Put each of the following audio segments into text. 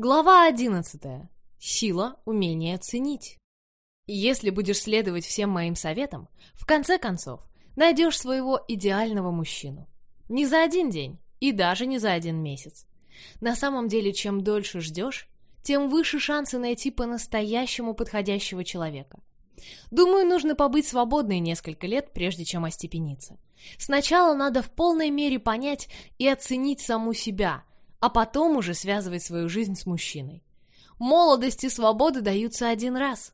Глава 11. Сила умения ценить. Если будешь следовать всем моим советам, в конце концов, найдешь своего идеального мужчину. Не за один день и даже не за один месяц. На самом деле, чем дольше ждешь, тем выше шансы найти по-настоящему подходящего человека. Думаю, нужно побыть свободной несколько лет, прежде чем остепениться. Сначала надо в полной мере понять и оценить саму себя – а потом уже связывать свою жизнь с мужчиной. Молодость и свобода даются один раз.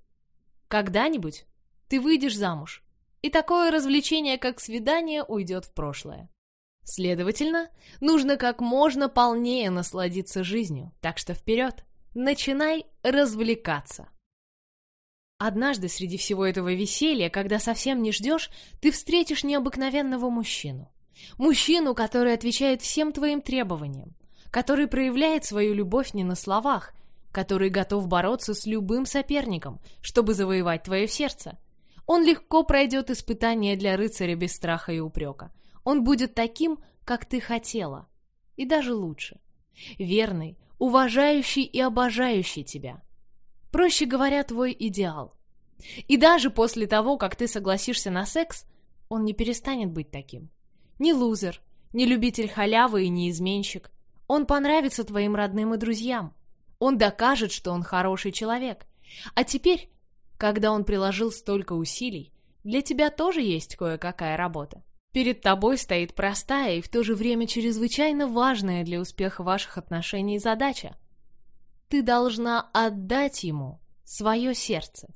Когда-нибудь ты выйдешь замуж, и такое развлечение, как свидание, уйдет в прошлое. Следовательно, нужно как можно полнее насладиться жизнью, так что вперед, начинай развлекаться. Однажды среди всего этого веселья, когда совсем не ждешь, ты встретишь необыкновенного мужчину. Мужчину, который отвечает всем твоим требованиям, который проявляет свою любовь не на словах, который готов бороться с любым соперником, чтобы завоевать твое сердце. Он легко пройдет испытание для рыцаря без страха и упрека. Он будет таким, как ты хотела. И даже лучше. Верный, уважающий и обожающий тебя. Проще говоря, твой идеал. И даже после того, как ты согласишься на секс, он не перестанет быть таким. Не лузер, не любитель халявы и не изменщик, он понравится твоим родным и друзьям. Он докажет, что он хороший человек. А теперь, когда он приложил столько усилий, для тебя тоже есть кое-какая работа. Перед тобой стоит простая и в то же время чрезвычайно важная для успеха ваших отношений задача. Ты должна отдать ему свое сердце.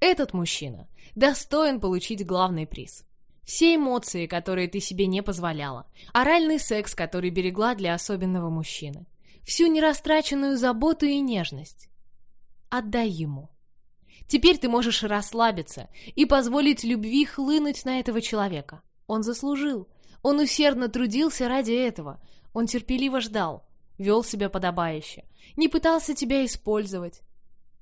Этот мужчина достоин получить главный приз. Все эмоции, которые ты себе не позволяла. Оральный секс, который берегла для особенного мужчины. Всю нерастраченную заботу и нежность. Отдай ему. Теперь ты можешь расслабиться и позволить любви хлынуть на этого человека. Он заслужил. Он усердно трудился ради этого. Он терпеливо ждал, вел себя подобающе, не пытался тебя использовать.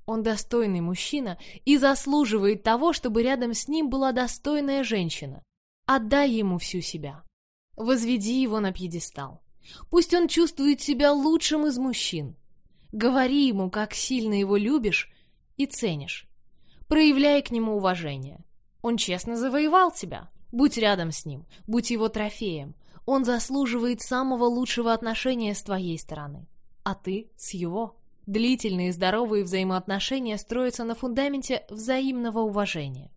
Он достойный мужчина и заслуживает того, чтобы рядом с ним была достойная женщина. Отдай ему всю себя. Возведи его на пьедестал. Пусть он чувствует себя лучшим из мужчин. Говори ему, как сильно его любишь и ценишь. Проявляй к нему уважение. Он честно завоевал тебя. Будь рядом с ним, будь его трофеем. Он заслуживает самого лучшего отношения с твоей стороны. А ты с его. Длительные здоровые взаимоотношения строятся на фундаменте взаимного уважения.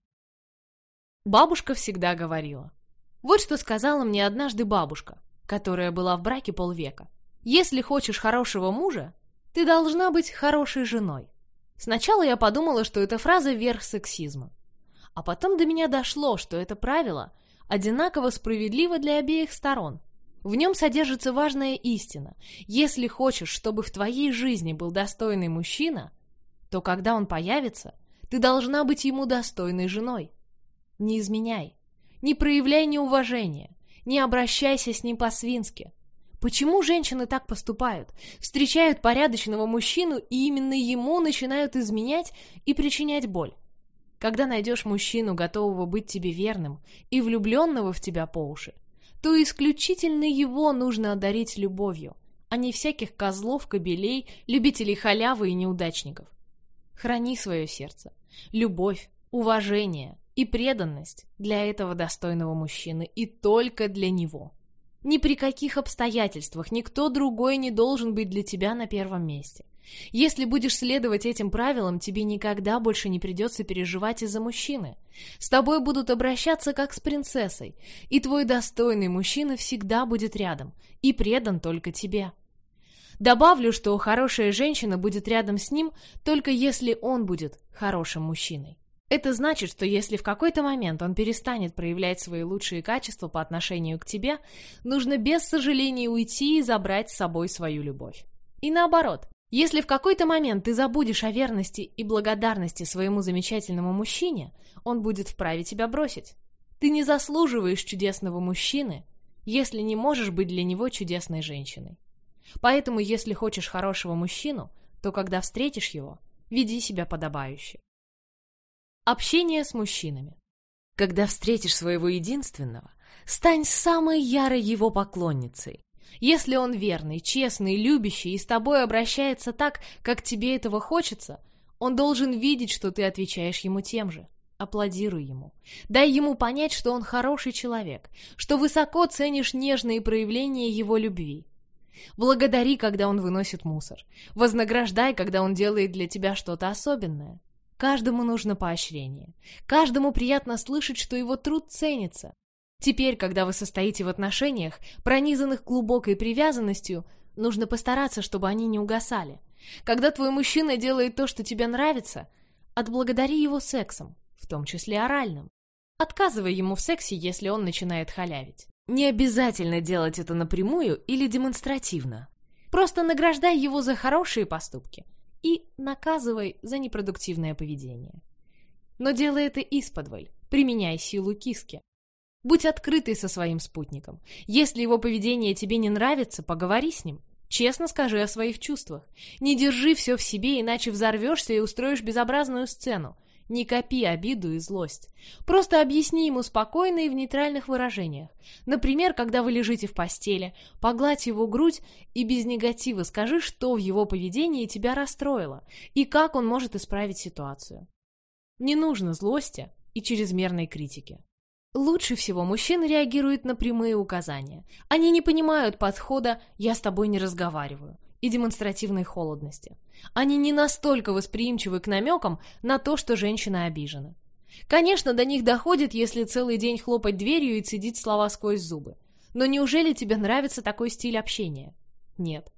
Бабушка всегда говорила. Вот что сказала мне однажды бабушка, которая была в браке полвека. Если хочешь хорошего мужа, ты должна быть хорошей женой. Сначала я подумала, что эта фраза верх сексизма. А потом до меня дошло, что это правило одинаково справедливо для обеих сторон. В нем содержится важная истина. Если хочешь, чтобы в твоей жизни был достойный мужчина, то когда он появится, ты должна быть ему достойной женой. Не изменяй. Не проявляй неуважения. Не обращайся с ним по-свински. Почему женщины так поступают? Встречают порядочного мужчину и именно ему начинают изменять и причинять боль. Когда найдешь мужчину, готового быть тебе верным и влюбленного в тебя по уши, то исключительно его нужно одарить любовью, а не всяких козлов, кобелей, любителей халявы и неудачников. Храни свое сердце. Любовь, уважение, и преданность для этого достойного мужчины и только для него. Ни при каких обстоятельствах никто другой не должен быть для тебя на первом месте. Если будешь следовать этим правилам, тебе никогда больше не придется переживать из-за мужчины. С тобой будут обращаться как с принцессой, и твой достойный мужчина всегда будет рядом и предан только тебе. Добавлю, что хорошая женщина будет рядом с ним только если он будет хорошим мужчиной. Это значит, что если в какой-то момент он перестанет проявлять свои лучшие качества по отношению к тебе, нужно без сожаления уйти и забрать с собой свою любовь. И наоборот, если в какой-то момент ты забудешь о верности и благодарности своему замечательному мужчине, он будет вправе тебя бросить. Ты не заслуживаешь чудесного мужчины, если не можешь быть для него чудесной женщиной. Поэтому, если хочешь хорошего мужчину, то когда встретишь его, веди себя подобающе. Общение с мужчинами. Когда встретишь своего единственного, стань самой ярой его поклонницей. Если он верный, честный, любящий и с тобой обращается так, как тебе этого хочется, он должен видеть, что ты отвечаешь ему тем же. Аплодируй ему. Дай ему понять, что он хороший человек, что высоко ценишь нежные проявления его любви. Благодари, когда он выносит мусор. Вознаграждай, когда он делает для тебя что-то особенное. Каждому нужно поощрение. Каждому приятно слышать, что его труд ценится. Теперь, когда вы состоите в отношениях, пронизанных глубокой привязанностью, нужно постараться, чтобы они не угасали. Когда твой мужчина делает то, что тебе нравится, отблагодари его сексом, в том числе оральным. Отказывай ему в сексе, если он начинает халявить. Не обязательно делать это напрямую или демонстративно. Просто награждай его за хорошие поступки и наказывай за непродуктивное поведение. Но делай это исподволь, применяй силу киски. Будь открытый со своим спутником. Если его поведение тебе не нравится, поговори с ним. Честно скажи о своих чувствах. Не держи все в себе, иначе взорвешься и устроишь безобразную сцену. Не копи обиду и злость. Просто объясни ему спокойно и в нейтральных выражениях. Например, когда вы лежите в постели, погладь его грудь и без негатива скажи, что в его поведении тебя расстроило и как он может исправить ситуацию. Не нужно злости и чрезмерной критики. Лучше всего мужчины реагируют на прямые указания. Они не понимают подхода «я с тобой не разговариваю» и демонстративной холодности. Они не настолько восприимчивы к намекам на то, что женщина обижена. Конечно, до них доходит, если целый день хлопать дверью и цедить слова сквозь зубы. Но неужели тебе нравится такой стиль общения? Нет.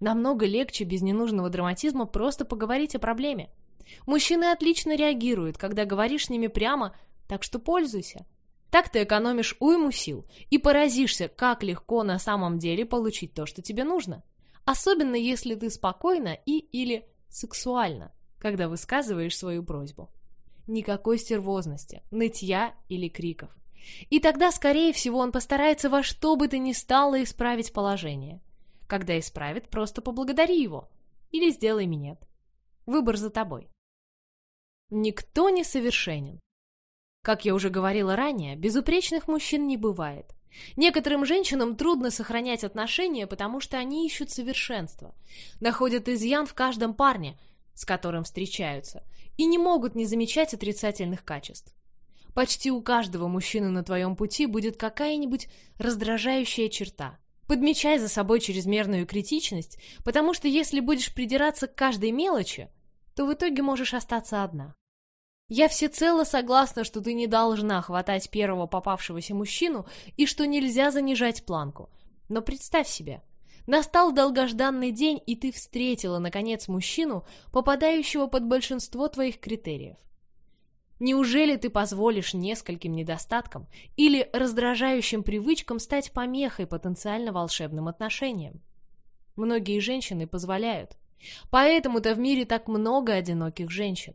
Намного легче без ненужного драматизма просто поговорить о проблеме. Мужчины отлично реагируют, когда говоришь с ними прямо, так что пользуйся. Так ты экономишь уйму сил и поразишься, как легко на самом деле получить то, что тебе нужно. Особенно если ты спокойно и или сексуально, когда высказываешь свою просьбу. Никакой стервозности, нытья или криков. И тогда, скорее всего, он постарается во что бы то ни стало исправить положение. Когда исправит, просто поблагодари его. Или сделай минет. Выбор за тобой. Никто не совершенен. Как я уже говорила ранее, безупречных мужчин не бывает. Некоторым женщинам трудно сохранять отношения, потому что они ищут совершенства, находят изъян в каждом парне, с которым встречаются, и не могут не замечать отрицательных качеств. Почти у каждого мужчины на твоем пути будет какая-нибудь раздражающая черта. Подмечай за собой чрезмерную критичность, потому что если будешь придираться к каждой мелочи, то в итоге можешь остаться одна. Я всецело согласна, что ты не должна хватать первого попавшегося мужчину и что нельзя занижать планку. Но представь себе, настал долгожданный день, и ты встретила, наконец, мужчину, попадающего под большинство твоих критериев. Неужели ты позволишь нескольким недостаткам или раздражающим привычкам стать помехой потенциально волшебным отношениям? Многие женщины позволяют. Поэтому-то в мире так много одиноких женщин.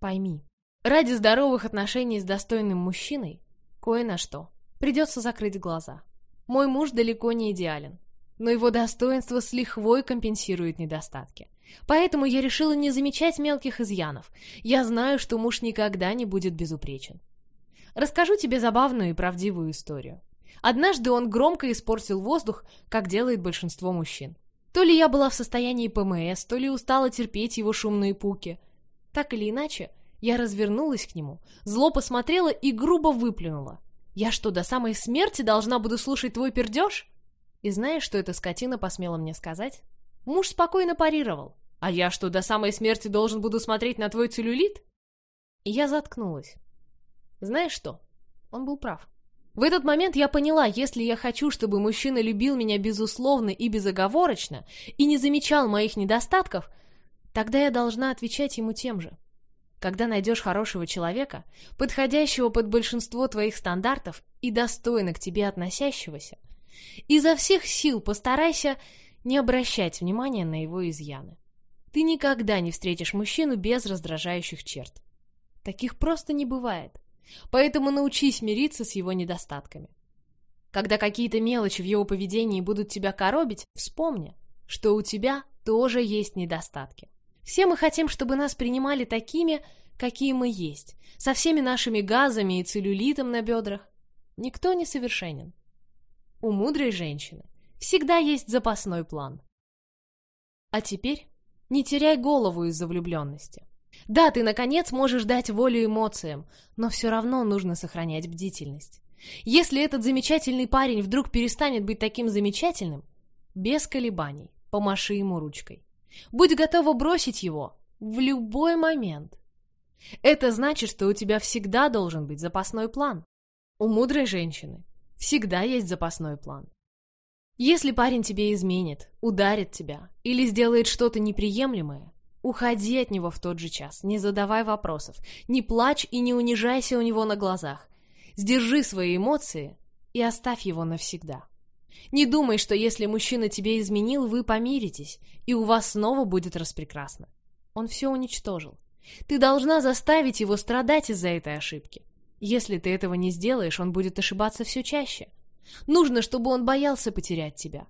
Пойми, Ради здоровых отношений с достойным мужчиной кое на что придется закрыть глаза. Мой муж далеко не идеален, но его достоинство с лихвой компенсирует недостатки. Поэтому я решила не замечать мелких изъянов. Я знаю, что муж никогда не будет безупречен. Расскажу тебе забавную и правдивую историю. Однажды он громко испортил воздух, как делает большинство мужчин. То ли я была в состоянии ПМС, то ли устала терпеть его шумные пуки. Так или иначе, я развернулась к нему, зло посмотрела и грубо выплюнула. «Я что, до самой смерти должна буду слушать твой пердеж?» И знаешь, что эта скотина посмела мне сказать? Муж спокойно парировал. «А я что, до самой смерти должен буду смотреть на твой целлюлит?» И я заткнулась. Знаешь что? Он был прав. В этот момент я поняла, если я хочу, чтобы мужчина любил меня безусловно и безоговорочно, и не замечал моих недостатков, тогда я должна отвечать ему тем же. Когда найдешь хорошего человека, подходящего под большинство твоих стандартов и достойно к тебе относящегося, изо всех сил постарайся не обращать внимания на его изъяны. Ты никогда не встретишь мужчину без раздражающих черт. Таких просто не бывает. Поэтому научись мириться с его недостатками. Когда какие-то мелочи в его поведении будут тебя коробить, вспомни, что у тебя тоже есть недостатки. Все мы хотим, чтобы нас принимали такими, какие мы есть, со всеми нашими газами и целлюлитом на бедрах. Никто не совершенен. У мудрой женщины всегда есть запасной план. А теперь не теряй голову из-за влюбленности. Да, ты, наконец, можешь дать волю эмоциям, но все равно нужно сохранять бдительность. Если этот замечательный парень вдруг перестанет быть таким замечательным, без колебаний, помаши ему ручкой. Будь готова бросить его в любой момент. Это значит, что у тебя всегда должен быть запасной план. У мудрой женщины всегда есть запасной план. Если парень тебе изменит, ударит тебя или сделает что-то неприемлемое, уходи от него в тот же час, не задавай вопросов, не плачь и не унижайся у него на глазах. Сдержи свои эмоции и оставь его навсегда. Не думай, что если мужчина тебе изменил, вы помиритесь, и у вас снова будет распрекрасно. Он все уничтожил. Ты должна заставить его страдать из-за этой ошибки. Если ты этого не сделаешь, он будет ошибаться все чаще. Нужно, чтобы он боялся потерять тебя.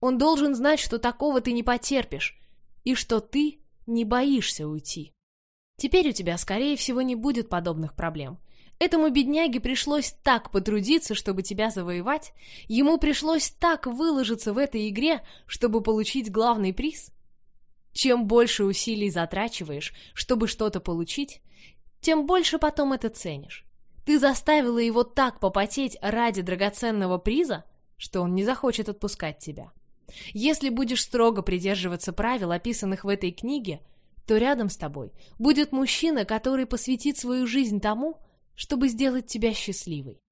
Он должен знать, что такого ты не потерпишь, и что ты не боишься уйти. Теперь у тебя, скорее всего, не будет подобных проблем. Этому бедняге пришлось так потрудиться, чтобы тебя завоевать, ему пришлось так выложиться в этой игре, чтобы получить главный приз. Чем больше усилий затрачиваешь, чтобы что-то получить, тем больше потом это ценишь. Ты заставила его так попотеть ради драгоценного приза, что он не захочет отпускать тебя. Если будешь строго придерживаться правил, описанных в этой книге, то рядом с тобой будет мужчина, который посвятит свою жизнь тому, чтобы сделать тебя счастливой.